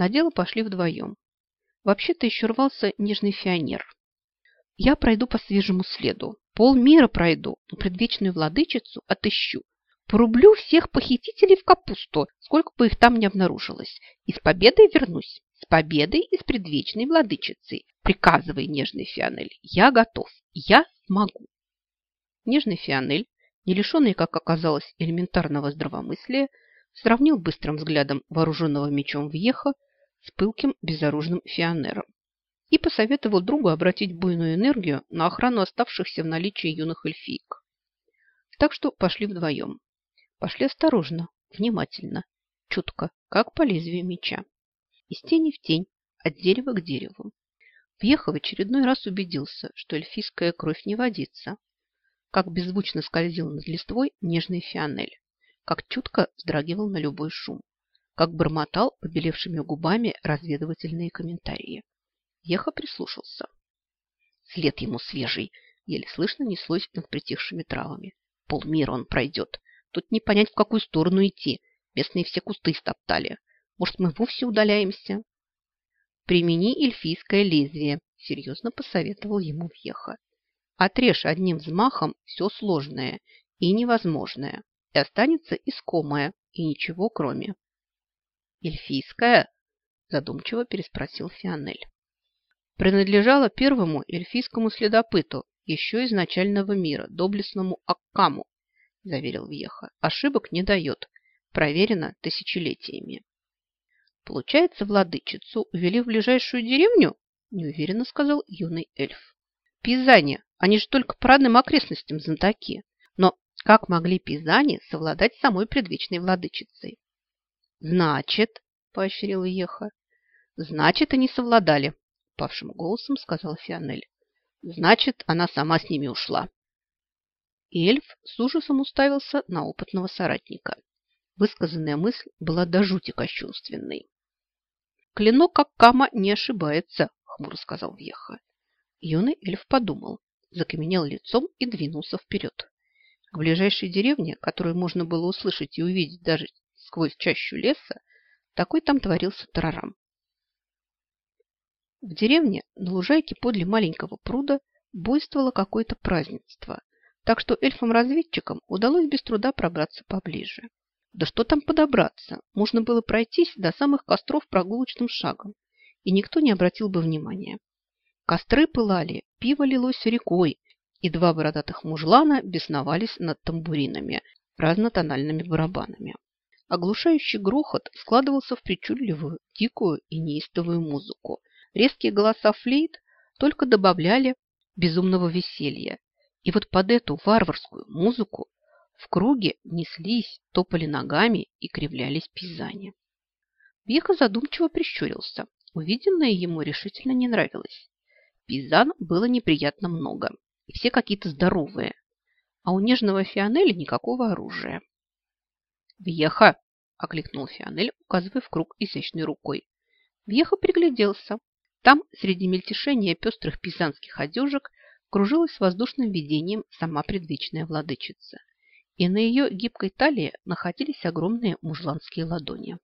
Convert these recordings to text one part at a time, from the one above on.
На дело пошли вдвоем. Вообще-то еще рвался нежный фионер. Я пройду по свежему следу. Полмира пройду, но предвечную владычицу отыщу. Порублю всех похитителей в капусту, сколько бы их там не обнаружилось. И с победой вернусь. С победой и с предвечной владычицей. Приказывай, нежный Фионель, я готов. Я смогу. Нежный Фионель, не лишенный, как оказалось, элементарного здравомыслия, сравнил быстрым взглядом вооруженного мечом Вьеха с пылким безоружным Фионером и посоветовал другу обратить буйную энергию на охрану оставшихся в наличии юных эльфиек. Так что пошли вдвоем. Пошли осторожно, внимательно, чутко, как по лезвию меча. Из тени в тень, от дерева к дереву. Въехав очередной раз убедился, что эльфийская кровь не водится. Как беззвучно скользил над листвой нежный фионель, как чутко вздрагивал на любой шум, как бормотал побелевшими губами разведывательные комментарии. Еха прислушался. След ему свежий, еле слышно неслось над притихшими травами. Полмира он пройдет. Тут не понять, в какую сторону идти. Местные все кусты стоптали. Может, мы вовсе удаляемся? Примени эльфийское лезвие, серьезно посоветовал ему Вьеха. Отрежь одним взмахом все сложное и невозможное, и останется искомое, и ничего кроме. Эльфийское? Задумчиво переспросил Фионель принадлежала первому эльфийскому следопыту еще из начального мира, доблестному Аккаму, заверил Вьеха. Ошибок не дает, проверено тысячелетиями. Получается, владычицу увели в ближайшую деревню? Неуверенно сказал юный эльф. Пизане, они же только по родным окрестностям знатоки. Но как могли пизане совладать с самой предвечной владычицей? Значит, поощрил Еха, значит, они совладали, упавшим голосом сказал Фионель. Значит, она сама с ними ушла. И эльф с ужасом уставился на опытного соратника. Высказанная мысль была до жути кощунственной. «Клинок, как кама, не ошибается», — хмуро сказал Вьеха. Юный эльф подумал, закаменел лицом и двинулся вперед. К ближайшей деревне, которую можно было услышать и увидеть даже сквозь чащу леса, такой там творился тарарам. В деревне на лужайке подле маленького пруда буйствовало какое-то празднество, так что эльфам-разведчикам удалось без труда пробраться поближе. Да что там подобраться? Можно было пройтись до самых костров прогулочным шагом, и никто не обратил бы внимания. Костры пылали, пиво лилось рекой, и два бородатых мужлана бесновались над тамбуринами, разнотональными барабанами. Оглушающий грохот складывался в причудливую, дикую и неистовую музыку, Резкие голоса флейт только добавляли безумного веселья. И вот под эту варварскую музыку в круге неслись, топали ногами и кривлялись пизани. Веха задумчиво прищурился. Увиденное ему решительно не нравилось. Пизан было неприятно много, и все какие-то здоровые. А у нежного Фионеля никакого оружия. «Вьеха!» – окликнул Фионель, указывая в круг изящной рукой. Вьеха пригляделся. Там, среди мельтешения пестрых пизанских одежек, кружилась воздушным видением сама предвечная владычица. И на ее гибкой талии находились огромные мужланские ладони.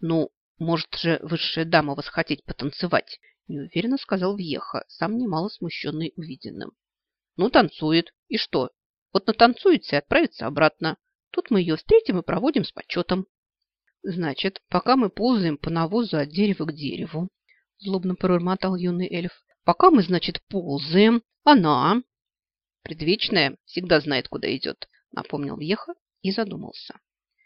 «Ну, может же высшая дама вас хотеть потанцевать?» неуверенно сказал Вьеха, сам немало смущенный увиденным. «Ну, танцует. И что? Вот натанцуется и отправится обратно. Тут мы ее встретим и проводим с почетом». «Значит, пока мы ползаем по навозу от дерева к дереву, злобно пробормотал юный эльф. Пока мы, значит, ползаем, она... Предвечная всегда знает, куда идет, напомнил Вьеха и задумался.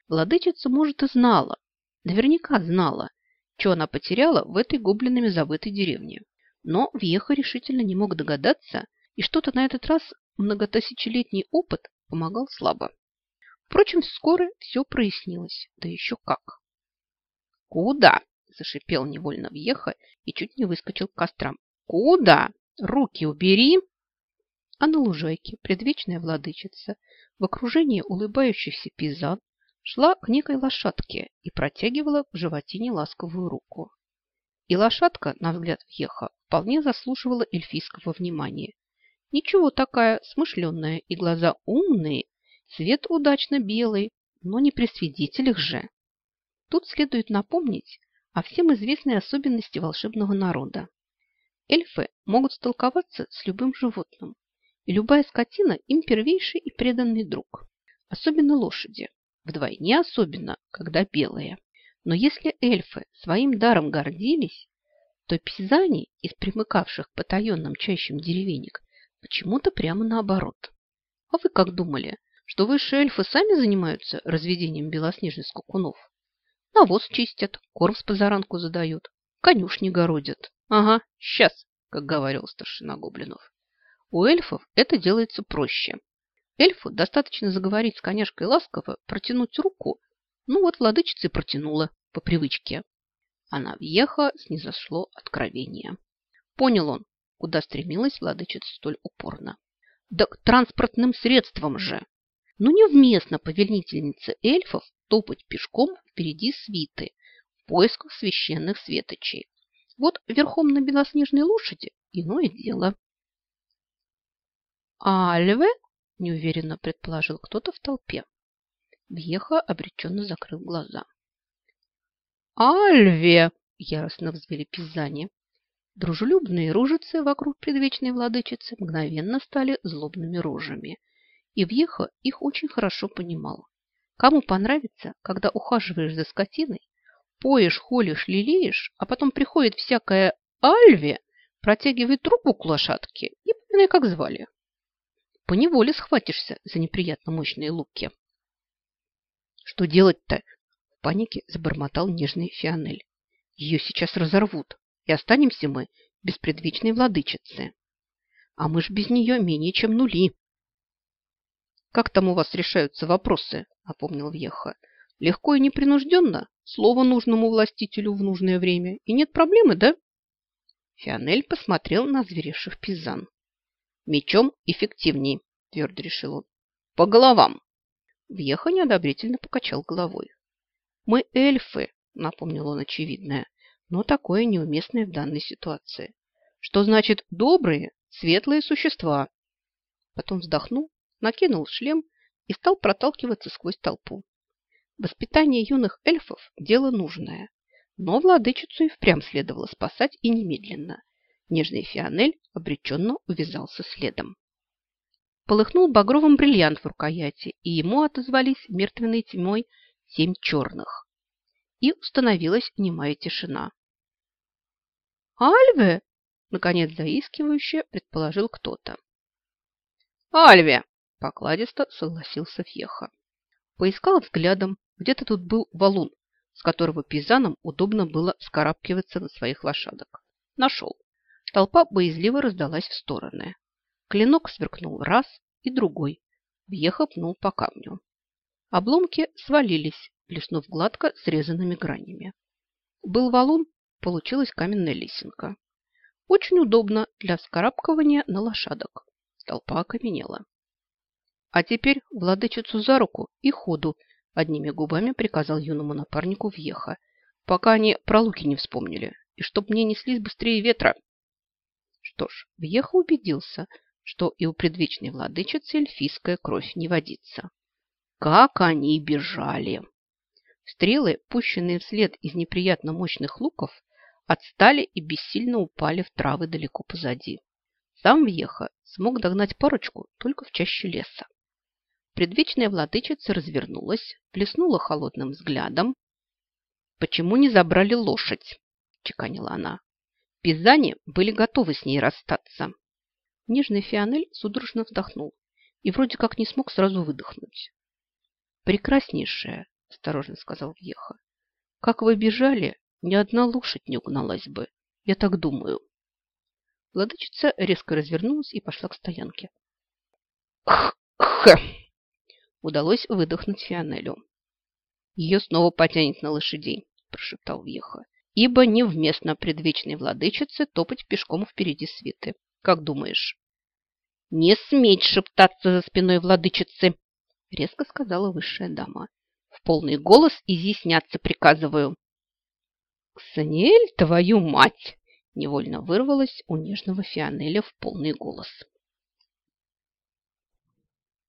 Владычица, может, и знала, наверняка знала, что она потеряла в этой гоблинами забытой деревне. Но Вьеха решительно не мог догадаться, и что-то на этот раз многотысячелетний опыт помогал слабо. Впрочем, вскоре все прояснилось, да еще как. «Куда?» Зашипел невольно въеха и чуть не выскочил к кострам. «Куда? Руки убери!» А на лужайке предвечная владычица в окружении улыбающихся пизан шла к некой лошадке и протягивала в животине ласковую руку. И лошадка, на взгляд въеха, вполне заслуживала эльфийского внимания. Ничего такая, смышленная, и глаза умные, цвет удачно белый, но не при свидетелях же. Тут следует напомнить, о всем известной особенности волшебного народа. Эльфы могут столковаться с любым животным, и любая скотина им первейший и преданный друг. Особенно лошади. Вдвойне особенно, когда белые. Но если эльфы своим даром гордились, то пизани из примыкавших к потаенным чащим деревенек почему-то прямо наоборот. А вы как думали, что высшие эльфы сами занимаются разведением белоснежных скакунов? Навоз чистят, корм с позаранку задают, конюшни городят. Ага, сейчас, как говорил старшина гоблинов. У эльфов это делается проще. Эльфу достаточно заговорить с коняшкой ласково, протянуть руку. Ну вот владычица протянула по привычке. Она въеха снизошло откровение. Понял он, куда стремилась владычица столь упорно. Да к транспортным средствам же! Ну невместно повелительнице эльфов топать пешком впереди свиты в поисках священных светочей. Вот верхом на белоснежной лошади иное дело. «Альве?» – неуверенно предположил кто-то в толпе. Вьеха обреченно закрыл глаза. «Альве!» – яростно взвели пизани. Дружелюбные рожицы вокруг предвечной владычицы мгновенно стали злобными рожами. И Вьеха их очень хорошо понимал. Кому понравится, когда ухаживаешь за скотиной, поешь, холишь, лелеешь, а потом приходит всякая Альве, протягивает руку к лошадке и поминай, как звали. Поневоле схватишься за неприятно мощные луки. Что делать-то? В панике забормотал нежный Фионель. Ее сейчас разорвут, и останемся мы без предвечной владычицы. А мы ж без нее менее чем нули. Как там у вас решаются вопросы? Напомнил Вьеха. Легко и непринужденно, слово нужному властителю в нужное время, и нет проблемы, да? Фионель посмотрел на зверевших пизан. Мечом эффективней, твердо решил он. По головам. Вьеха неодобрительно покачал головой. Мы эльфы, напомнил он очевидное, но такое неуместное в данной ситуации. Что значит добрые, светлые существа? Потом вздохнул, накинул шлем и стал проталкиваться сквозь толпу. Воспитание юных эльфов – дело нужное, но владычицу и впрямь следовало спасать и немедленно. Нежный Фионель обреченно увязался следом. Полыхнул багровым бриллиант в рукояти, и ему отозвались мертвенной тьмой семь черных. И установилась немая тишина. «Альве!» – наконец заискивающе предположил кто-то. «Альве!» – покладисто согласился Фьеха. Поискал взглядом, где-то тут был валун, с которого пизанам удобно было скарабкиваться на своих лошадок. Нашел. Толпа боязливо раздалась в стороны. Клинок сверкнул раз и другой. Въехав пнул по камню. Обломки свалились, блеснув гладко срезанными гранями. Был валун, получилась каменная лесенка. Очень удобно для вскарабкивания на лошадок. Толпа окаменела. А теперь владычицу за руку и ходу, одними губами приказал юному напарнику Вьеха, пока они про луки не вспомнили, и чтоб мне неслись быстрее ветра. Что ж, Вьеха убедился, что и у предвечной владычицы эльфийская кровь не водится. Как они бежали! Стрелы, пущенные вслед из неприятно мощных луков, отстали и бессильно упали в травы далеко позади. Сам Вьеха смог догнать парочку только в чаще леса. Предвечная владычица развернулась, плеснула холодным взглядом. «Почему не забрали лошадь?» – чеканила она. Пизани были готовы с ней расстаться. Нежный Фионель судорожно вздохнул и вроде как не смог сразу выдохнуть. «Прекраснейшая», – осторожно сказал Вьеха. «Как вы бежали, ни одна лошадь не угналась бы. Я так думаю». Владычица резко развернулась и пошла к стоянке. «Х-х!» Удалось выдохнуть Фионелю. «Ее снова потянет на лошадей», – прошептал Вьеха ибо невместно предвечной владычице топать пешком впереди свиты. Как думаешь? «Не сметь шептаться за спиной владычицы!» – резко сказала высшая дама. «В полный голос изъясняться приказываю». «Ксаниэль, твою мать!» – невольно вырвалась у нежного Фионеля в полный голос.